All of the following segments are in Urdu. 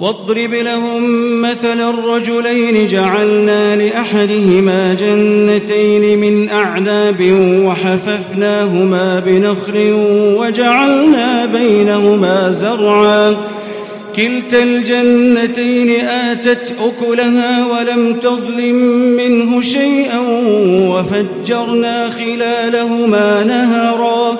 واضرب لهم مثل الرجلين جعلنا لأحدهما جنتين من أعناب وحففناهما بنخل وجعلنا بينهما زرعا. كلتا الجنتين آتت أكلها ولم تظلم منه شيئا وفجرنا خلالهما نهرا.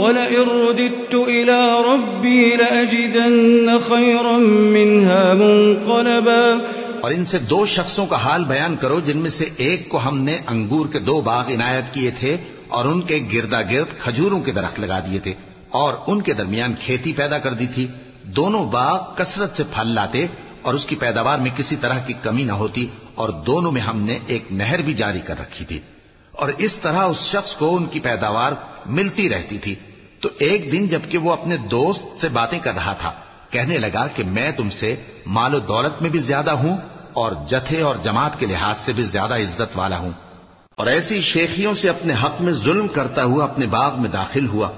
ولئن رددت إلى ربي لأجدن خيرا منها منقلبا. اور ان سے دو شخصوں کا حال بیان کرو جن میں سے ایک کو ہم نے انگور کے دو باغ عنایت کیے تھے اور ان کے گردا گرد کھجوروں کے درخت لگا دیے تھے اور ان کے درمیان کھیتی پیدا کر دی تھی۔ دونوں باغ کثرت سے پھل لاتے اور اس کی پیداوار میں کسی طرح کی کمی نہ ہوتی اور دونوں میں ہم نے ایک نہر بھی جاری کر رکھی تھی۔ اور اس طرح اس شخص کو ان کی پیداوار ملتی رہتی تھی۔ تو ایک دن جبکہ وہ اپنے دوست سے باتیں کر رہا تھا، کہنے لگا کہ میں تم سے مال و دولت میں بھی زیادہ ہوں اور جتھے اور جماعت کے لحاظ سے بھی زیادہ عزت والا ہوں۔ اور ایسی شیخیوں سے اپنے حق میں ظلم کرتا ہوا اپنے باغ میں داخل ہوا۔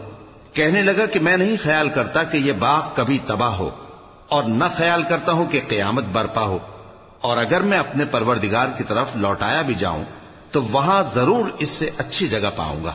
کہنے لگا کہ میں نہیں خیال کرتا کہ یہ باغ کبھی تباہ ہو اور نہ خیال کرتا ہوں کہ قیامت برپا ہو۔ اور اگر میں اپنے پروردگار کی طرف لوٹایا بھی جاؤں، تو وہاں ضرور اس سے اچھی جگہ پاؤں گا۔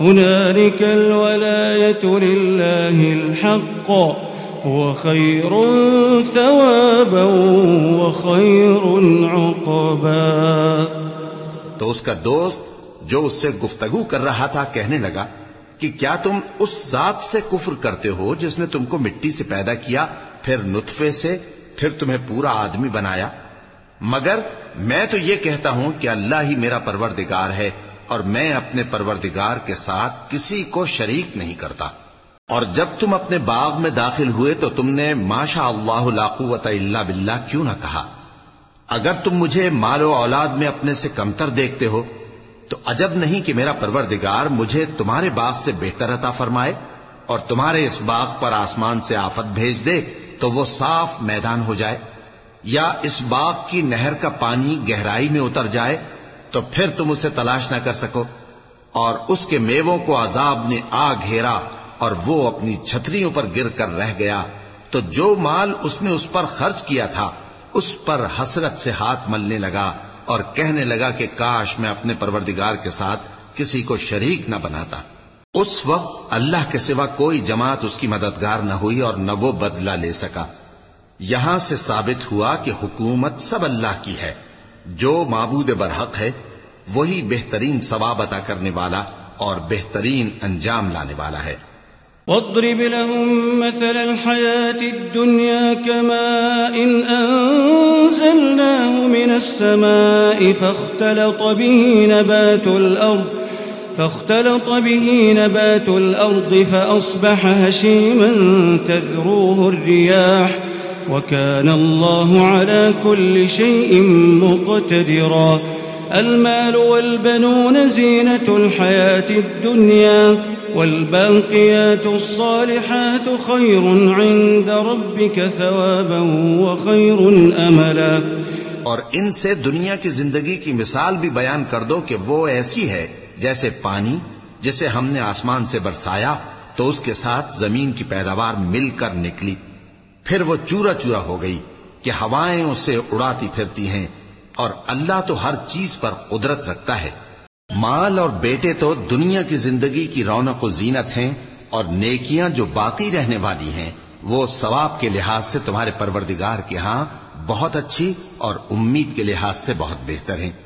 هنالك الولاية لله الحق، هو خير ثوابا وخير عقبا. تو اس کا دوست جو اس سے گفتگو کر رہا تھا کہنے لگا کہ کیا تم اس ذات سے کفر کرتے ہو جس نے تم کو مٹی سے پیدا کیا، پھر نطفے سے، پھر تمہیں پورا آدمی بنایا؟ مگر میں تو یہ کہتا ہوں کہ اللہ ہی میرا پروردگار ہے اور میں اپنے پروردگار کے ساتھ کسی کو شریک نہیں کرتا۔ اور جب تم اپنے باغ میں داخل ہوئے تو تم نے ماشا اللہ لا قوت الا باللہ کیوں نہ کہا؟ اگر تم مجھے مال و اولاد میں اپنے سے کمتر دیکھتے ہو، تو عجب نہیں کہ میرا پروردگار مجھے تمہارے باغ سے بہتر عطا فرمائے اور تمہارے اس باغ پر آسمان سے آفت بھیج دے تو وہ صاف میدان ہو جائے، یا اس باغ کی نہر کا پانی گہرائی میں اتر جائے تو پھر تم اسے تلاش نہ کر سکو۔ اور اس کے میووں کو عذاب نے آ گھیرا اور وہ اپنی چھتریوں پر گر کر رہ گیا۔ تو جو مال اس نے اس پر خرچ کیا تھا، اس پر حسرت سے ہاتھ ملنے لگا اور کہنے لگا کہ کاش میں اپنے پروردگار کے ساتھ کسی کو شریک نہ بناتا۔ اس وقت اللہ کے سوا کوئی جماعت اس کی مددگار نہ ہوئی اور نہ وہ بدلہ لے سکا۔ یہاں سے ثابت ہوا کہ حکومت سب اللہ کی ہے۔ جو معبود برحق ہے، وہی بہترین ثواب عطا کرنے والا اور بہترین انجام لانے والا ہے۔ واضرب لهم مثل الحياة الدنيا كماء إن أنزلناه من السماء فاختلط به نبات الأرض فاختلط به نبات الأرض فأصبح هشيما تذروه الرياح وكان الله على كل شيء مقتدرا. المال والبنون زينة الحياة الدنيا، والباقيات الصالحات خير عند ربك ثوابا وخير أملا. اور ان سے دنیا کی زندگی کی مثال بھی بیان کر دو کہ وہ ایسی ہے جیسے پانی، جسے ہم نے آسمان سے برسایا تو اس کے ساتھ زمین کی پیداوار مل کر نکلی۔ پھر وہ چورا چورا ہو گئی کہ ہوائیں اسے اڑاتی پھرتی ہیں اور اللہ تو ہر چیز پر قدرت رکھتا ہے۔ مال اور بیٹے تو دنیا کی زندگی کی رونق و زینت ہیں اور نیکیاں جو باقی رہنے والی ہیں، وہ ثواب کے لحاظ سے تمہارے پروردگار کے ہاں بہت اچھی اور امید کے لحاظ سے بہت بہتر ہیں۔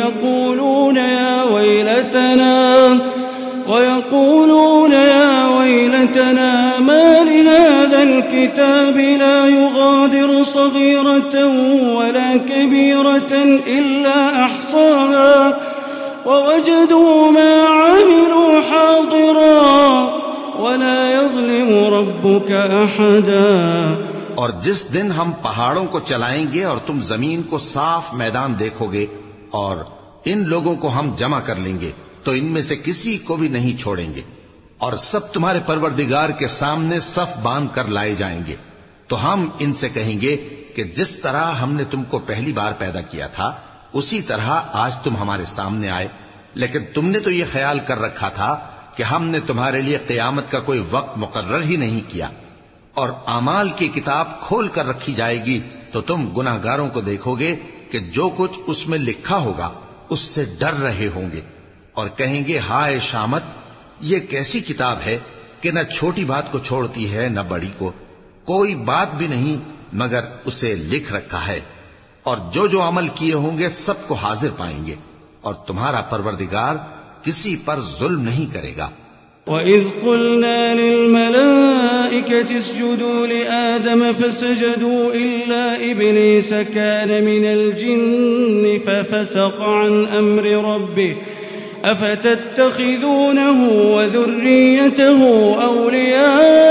ولا كبيرة إلا أحصاها ووجدوا ما عملوا حاضرا ولا يظلم ربك أحدا. اور جس دن ہم پہاڑوں کو چلائیں گے اور تم زمین کو صاف میدان دیکھو گے اور ان لوگوں کو ہم جمع کر لیں گے، تو ان میں سے کسی کو بھی نہیں چھوڑیں گے۔ اور سب تمہارے پروردگار کے سامنے صف باندھ کر لائے جائیں گے۔ تو ہم ان سے کہیں گے کہ جس طرح ہم نے تم کو پہلی بار پیدا کیا تھا، اسی طرح آج تم ہمارے سامنے آئے۔ لیکن تم نے تو یہ خیال کر رکھا تھا کہ ہم نے تمہارے لیے قیامت کا کوئی وقت مقرر ہی نہیں کیا۔ اور امال کی کتاب کھول کر رکھی جائے گی تو تم گناہ گاروں کو دیکھو گے کہ جو کچھ اس میں لکھا ہوگا، اس سے ڈر رہے ہوں گے۔ اور کہیں گے، ہائے شامت، یہ کیسی کتاب ہے کہ نہ چھوٹی بات کو چھوڑتی ہے، نہ بڑی کو۔ کوئی بات بھی نہیں مگر اسے لکھ رکھا ہے اور جو جو عمل کیے ہوں گے سب کو حاضر پائیں گے اور تمہارا پروردگار کسی پر ظلم نہیں کرے گا۔ وَإِذْ قُلْنَا لِلْمَلَائِكَةِ اسْجُدُوا لِآدَمَ فَسَجَدُوا إِلَّا إِبْلِيسَ كَانَ مِنَ الْجِنِّ فَفَسَقَ عَنْ أَمْرِ رَبِّهِ أَفَتَتَّخِذُونَهُ وَذُرِّيَّتَهُ أَوْلِيَاءَ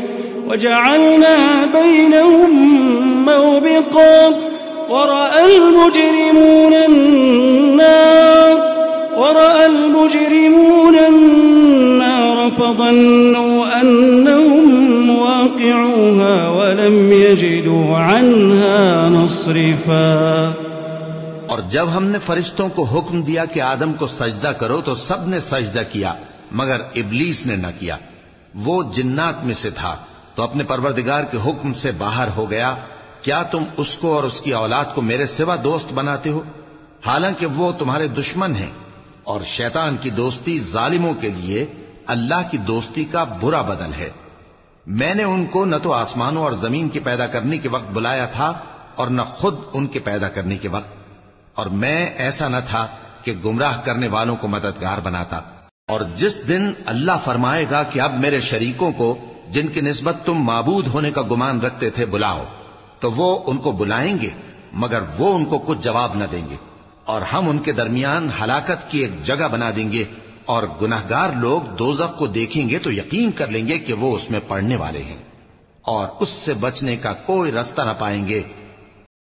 وجعلنا بينهم موبقا ورأى المجرمون النار ورأى المجرمون النار فظنوا أنهم واقعوها ولم يجدوا عنها نصرفا اور جب ہم نے فرشتوں کو حکم دیا کہ آدم کو سجدہ کرو تو سب نے سجدہ کیا، مگر ابلیس نے نہ کیا، وہ جنات میں سے تھا۔ تو اپنے پروردگار کے حکم سے باہر ہو گیا، کیا تم اس کو اور اس کی اولاد کو میرے سوا دوست بناتے ہو؟ حالانکہ وہ تمہارے دشمن ہیں اور شیطان کی دوستی ظالموں کے لیے اللہ کی دوستی کا برا بدل ہے۔ میں نے ان کو نہ تو آسمانوں اور زمین کے پیدا کرنے کے وقت بلایا تھا اور نہ خود ان کے پیدا کرنے کے وقت، اور میں ایسا نہ تھا کہ گمراہ کرنے والوں کو مددگار بناتا۔ اور جس دن اللہ فرمائے گا کہ اب میرے شریکوں کو جن کی نسبت تم معبود ہونے کا گمان رکھتے تھے بلاؤ، تو وہ ان کو بلائیں گے، مگر وہ ان کو کچھ جواب نہ دیں گے۔ اور ہم ان کے درمیان ہلاکت کی ایک جگہ بنا دیں گے، اور گناہگار لوگ دوزخ کو دیکھیں گے تو یقین کر لیں گے کہ وہ اس میں پڑھنے والے ہیں۔ اور اس سے بچنے کا کوئی رستہ نہ پائیں گے۔